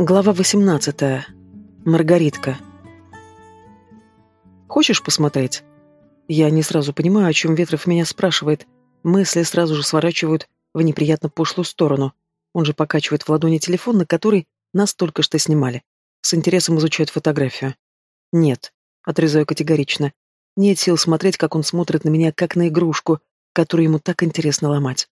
Глава 18. Маргаритка. Хочешь посмотреть? Я не сразу понимаю, о чем Ветров меня спрашивает. Мысли сразу же сворачивают в неприятно пошлую сторону. Он же покачивает в ладони телефон, на который нас только что снимали. С интересом изучает фотографию. Нет, отрезаю категорично. Нет сил смотреть, как он смотрит на меня, как на игрушку, которую ему так интересно ломать.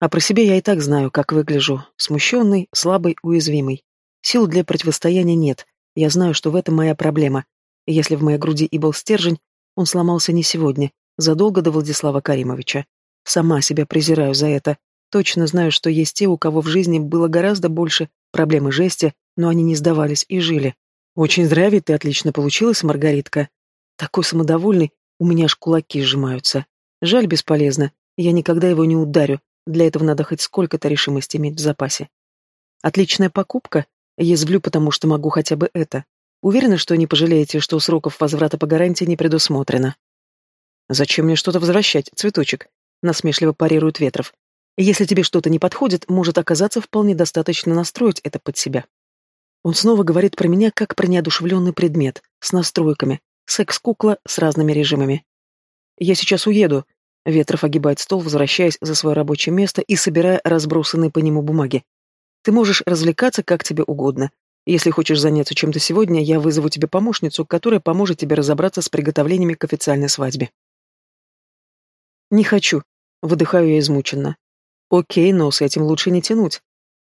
А про себя я и так знаю, как выгляжу. Смущенный, слабый, уязвимый. Сил для противостояния нет. Я знаю, что в этом моя проблема. Если в моей груди и был стержень, он сломался не сегодня, задолго до Владислава Каримовича. Сама себя презираю за это. Точно знаю, что есть те, у кого в жизни было гораздо больше проблем и жести, но они не сдавались и жили. Очень зря ведь ты отлично получилась, Маргаритка. Такой самодовольный, у меня аж кулаки сжимаются. Жаль, бесполезно. Я никогда его не ударю, для этого надо хоть сколько-то решимости иметь в запасе. Отличная покупка. Язвлю, потому что могу хотя бы это. Уверена, что не пожалеете, что сроков возврата по гарантии не предусмотрено. «Зачем мне что-то возвращать, цветочек?» — насмешливо парирует Ветров. «Если тебе что-то не подходит, может оказаться вполне достаточно настроить это под себя». Он снова говорит про меня как про неодушевленный предмет, с настройками, секс-кукла с разными режимами. «Я сейчас уеду», Ветров огибает стол, возвращаясь за свое рабочее место и собирая разбросанные по нему бумаги. Ты можешь развлекаться как тебе угодно. Если хочешь заняться чем-то сегодня, я вызову тебе помощницу, которая поможет тебе разобраться с приготовлениями к официальной свадьбе. Не хочу. Выдыхаю я измученно. Окей, но с этим лучше не тянуть.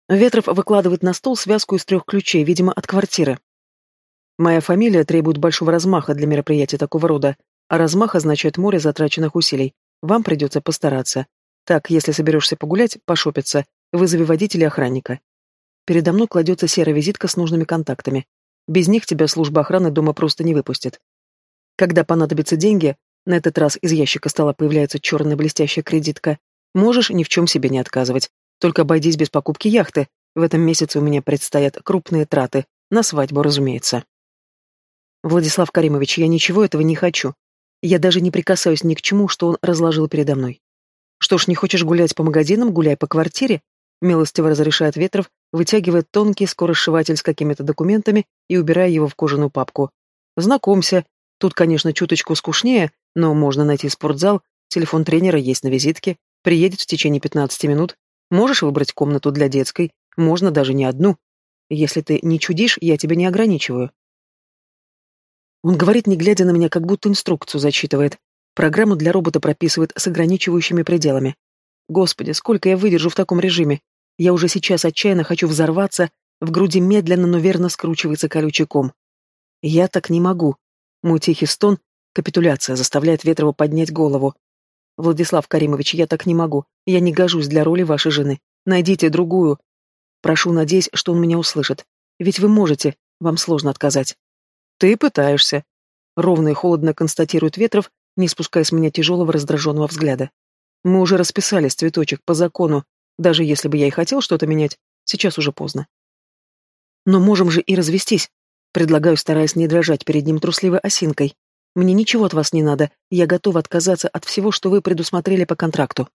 Ветров выкладывает на стол связку из трех ключей, видимо, от квартиры. Моя фамилия требует большого размаха для мероприятия такого рода, а размах означает море затраченных усилий. Вам придется постараться. Так, если соберешься погулять, пошопиться, вызови водителя охранника. Передо мной кладется серая визитка с нужными контактами. Без них тебя служба охраны дома просто не выпустит. Когда понадобятся деньги, на этот раз из ящика стола появляется черная блестящая кредитка, можешь ни в чем себе не отказывать. Только обойдись без покупки яхты. В этом месяце у меня предстоят крупные траты. На свадьбу, разумеется. Владислав Каримович, я ничего этого не хочу. Я даже не прикасаюсь ни к чему, что он разложил передо мной. Что ж, не хочешь гулять по магазинам, гуляй по квартире, милостиво разрешает Ветров, вытягивает тонкий скоросшиватель с какими-то документами и убирая его в кожаную папку. Знакомься. Тут, конечно, чуточку скучнее, но можно найти спортзал, телефон тренера есть на визитке, приедет в течение 15 минут. Можешь выбрать комнату для детской, можно даже не одну. Если ты не чудишь, я тебя не ограничиваю. Он говорит, не глядя на меня, как будто инструкцию зачитывает. Программу для робота прописывает с ограничивающими пределами. Господи, сколько я выдержу в таком режиме? Я уже сейчас отчаянно хочу взорваться, в груди медленно, но верно скручивается колючий ком. Я так не могу. Мой тихий стон, капитуляция, заставляет Ветрова поднять голову. Владислав Каримович, я так не могу. Я не гожусь для роли вашей жены. Найдите другую. Прошу, надеюсь, что он меня услышит. Ведь вы можете, вам сложно отказать. Ты пытаешься. Ровно и холодно констатирует Ветров, не спуская с меня тяжелого раздраженного взгляда. Мы уже расписались, цветочек, по закону. Даже если бы я и хотел что-то менять, сейчас уже поздно. Но можем же и развестись. Предлагаю, стараясь не дрожать перед ним трусливой осинкой. Мне ничего от вас не надо, я готова отказаться от всего, что вы предусмотрели по контракту.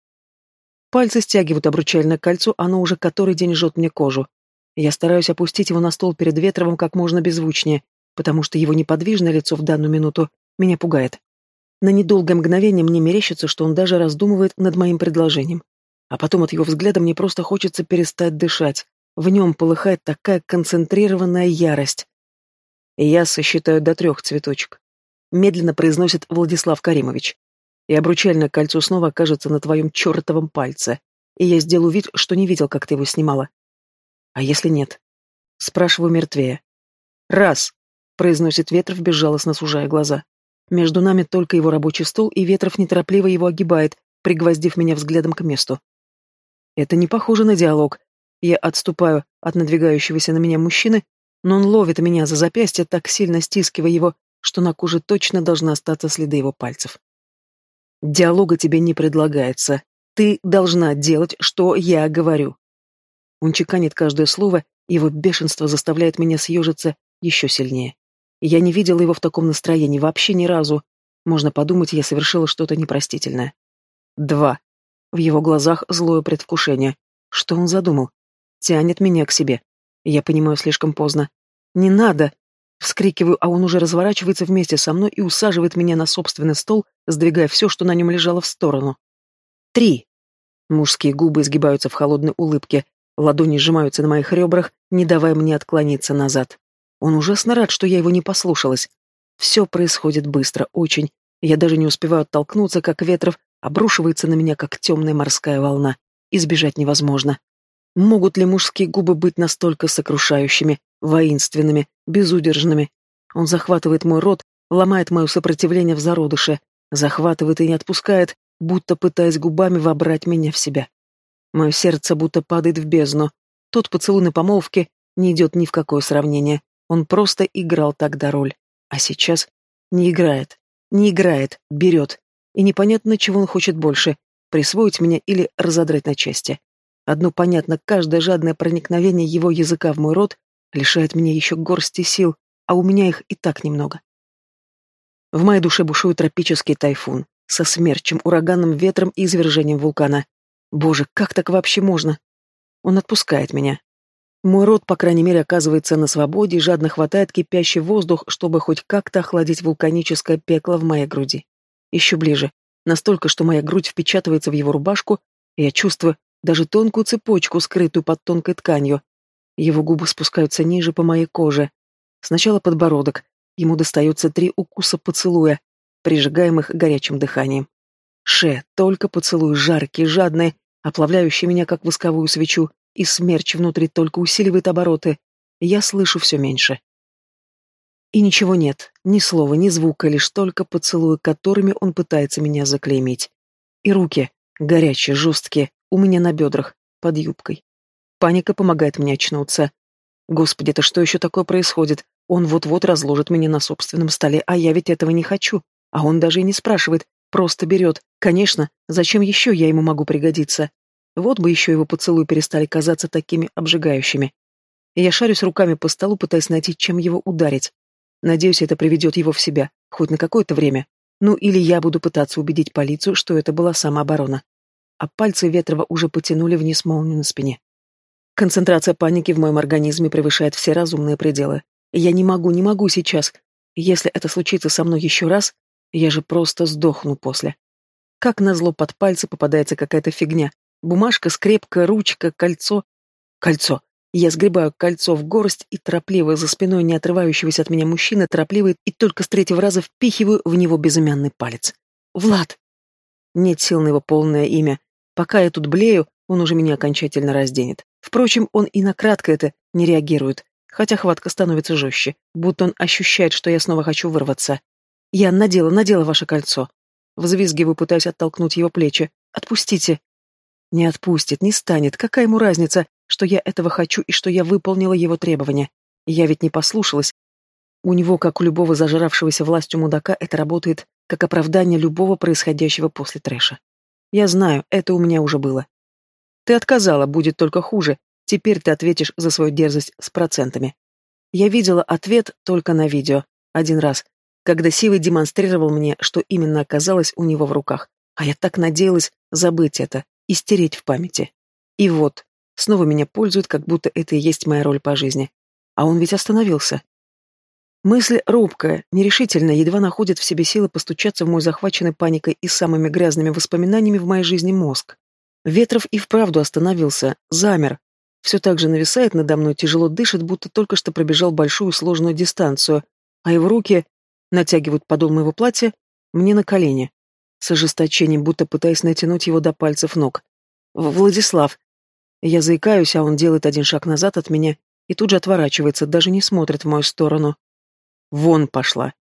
Пальцы стягивают обручальное кольцо, оно уже который день жжет мне кожу. Я стараюсь опустить его на стол перед Ветровым как можно беззвучнее, потому что его неподвижное лицо в данную минуту меня пугает. На недолгое мгновение мне мерещится, что он даже раздумывает над моим предложением. А потом от его взгляда мне просто хочется перестать дышать. В нем полыхает такая концентрированная ярость. Я сосчитаю до трех цветочек. Медленно произносит Владислав Каримович. И обручальное кольцо снова окажется на твоем чертовом пальце. И я сделаю вид, что не видел, как ты его снимала. А если нет? Спрашиваю мертвее. Раз произносит Ветров, безжалостно сужая глаза. Между нами только его рабочий стол, и Ветров неторопливо его огибает, пригвоздив меня взглядом к месту. Это не похоже на диалог. Я отступаю от надвигающегося на меня мужчины, но он ловит меня за запястье, так сильно стискивая его, что на коже точно должны остаться следы его пальцев. Диалога тебе не предлагается. Ты должна делать, что я говорю. Он чеканит каждое слово, его бешенство заставляет меня съежиться еще сильнее. Я не видела его в таком настроении вообще ни разу. Можно подумать, я совершила что-то непростительное. Два. В его глазах злое предвкушение. Что он задумал? Тянет меня к себе. Я понимаю слишком поздно. «Не надо!» Вскрикиваю, а он уже разворачивается вместе со мной и усаживает меня на собственный стол, сдвигая все, что на нем лежало, в сторону. Три. Мужские губы изгибаются в холодной улыбке, ладони сжимаются на моих ребрах, не давая мне отклониться назад. Он ужасно рад, что я его не послушалась. Все происходит быстро, очень. Я даже не успеваю оттолкнуться, как Ветров обрушивается на меня, как темная морская волна. Избежать невозможно. Могут ли мужские губы быть настолько сокрушающими, воинственными, безудержными? Он захватывает мой рот, ломает мое сопротивление в зародыше, захватывает и не отпускает, будто пытаясь губами вобрать меня в себя. Мое сердце будто падает в бездну. Тот поцелуй на помолвке не идет ни в какое сравнение. Он просто играл тогда роль. А сейчас не играет. Не играет, берет. И непонятно, чего он хочет больше — присвоить меня или разодрать на части. Одно понятно, каждое жадное проникновение его языка в мой рот лишает меня еще горсти сил, а у меня их и так немного. В моей душе бушует тропический тайфун, со смерчем, ураганным ветром и извержением вулкана. Боже, как так вообще можно? Он отпускает меня. Мой рот, по крайней мере, оказывается на свободе и жадно хватает кипящий воздух, чтобы хоть как-то охладить вулканическое пекло в моей груди. Еще ближе, настолько, что моя грудь впечатывается в его рубашку, и я чувствую, даже тонкую цепочку, скрытую под тонкой тканью. Его губы спускаются ниже по моей коже. Сначала подбородок. Ему достается три укуса поцелуя, прижигаемых горячим дыханием. Ше, только поцелуй, жаркий, жадный, оплавляющий меня, как восковую свечу, и смерч внутри только усиливает обороты. Я слышу все меньше. И ничего нет, ни слова, ни звука, лишь только поцелуи, которыми он пытается меня заклеймить. И руки, горячие, жесткие, у меня на бедрах, под юбкой. Паника помогает мне очнуться. Господи, это что еще такое происходит? Он вот-вот разложит меня на собственном столе, а я ведь этого не хочу. А он даже и не спрашивает, просто берет. Конечно, зачем еще я ему могу пригодиться? Вот бы еще его поцелуи перестали казаться такими обжигающими. Я шарюсь руками по столу, пытаясь найти, чем его ударить. Надеюсь, это приведет его в себя, хоть на какое-то время. Ну или я буду пытаться убедить полицию, что это была самооборона а пальцы Ветрова уже потянули вниз молнию на спине. Концентрация паники в моем организме превышает все разумные пределы. Я не могу, не могу сейчас. Если это случится со мной еще раз, я же просто сдохну после. Как назло под пальцы попадается какая-то фигня. Бумажка, скрепка, ручка, кольцо. Кольцо. Я сгребаю кольцо в горсть и торопливо за спиной не отрывающегося от меня мужчины торопливо и только с третьего раза впихиваю в него безымянный палец. Влад! Нет сил на его полное имя. Пока я тут блею, он уже меня окончательно разденет. Впрочем, он и на кратко это не реагирует, хотя хватка становится жестче, будто он ощущает, что я снова хочу вырваться. Я надела, надела ваше кольцо. Взвизгиваю, пытаясь оттолкнуть его плечи. Отпустите. Не отпустит, не станет. Какая ему разница, что я этого хочу и что я выполнила его требования? Я ведь не послушалась. У него, как у любого зажравшегося властью мудака, это работает как оправдание любого происходящего после трэша. Я знаю, это у меня уже было. Ты отказала, будет только хуже. Теперь ты ответишь за свою дерзость с процентами. Я видела ответ только на видео. Один раз, когда Сивый демонстрировал мне, что именно оказалось у него в руках. А я так надеялась забыть это и стереть в памяти. И вот, снова меня пользуют, как будто это и есть моя роль по жизни. А он ведь остановился. Мысль робкая, нерешительная, едва находит в себе силы постучаться в мой захваченный паникой и самыми грязными воспоминаниями в моей жизни мозг. Ветров и вправду остановился, замер. Все так же нависает надо мной, тяжело дышит, будто только что пробежал большую сложную дистанцию, а его руки натягивают подол моего платья мне на колени, с ожесточением, будто пытаясь натянуть его до пальцев ног. «Владислав!» Я заикаюсь, а он делает один шаг назад от меня и тут же отворачивается, даже не смотрит в мою сторону. Вон пошла.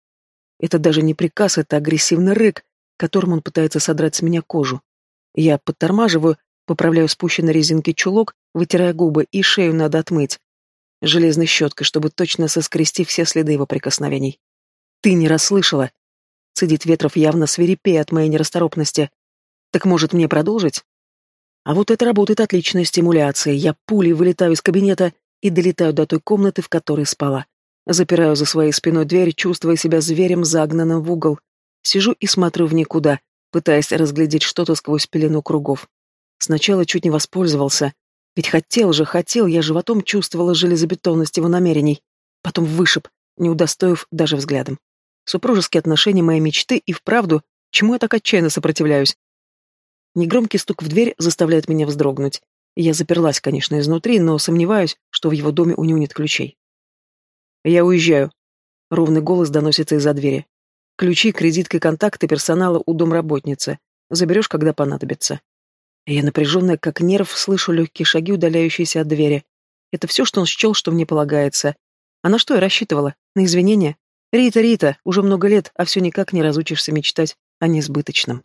Это даже не приказ, это агрессивный рык, которым он пытается содрать с меня кожу. Я подтормаживаю, поправляю спущенный резинки чулок, вытирая губы, и шею надо отмыть. Железной щеткой, чтобы точно соскрести все следы его прикосновений. «Ты не расслышала?» Цедит Ветров явно свирепея от моей нерасторопности. «Так может мне продолжить?» А вот это работает отличная стимуляция. Я пулей вылетаю из кабинета и долетаю до той комнаты, в которой спала. Запираю за своей спиной дверь, чувствуя себя зверем, загнанным в угол. Сижу и смотрю в никуда, пытаясь разглядеть что-то сквозь пелену кругов. Сначала чуть не воспользовался. Ведь хотел же, хотел, я животом чувствовала железобетонность его намерений. Потом вышиб, не удостоив даже взглядом. Супружеские отношения моей мечты и вправду, чему я так отчаянно сопротивляюсь? Негромкий стук в дверь заставляет меня вздрогнуть. Я заперлась, конечно, изнутри, но сомневаюсь, что в его доме у него нет ключей. «Я уезжаю», — ровный голос доносится из-за двери. «Ключи, кредитка контакты персонала у домработницы. Заберешь, когда понадобится». Я напряженная, как нерв, слышу легкие шаги, удаляющиеся от двери. Это все, что он счел, что мне полагается. А на что я рассчитывала? На извинения? Рита, Рита, уже много лет, а все никак не разучишься мечтать о несбыточном.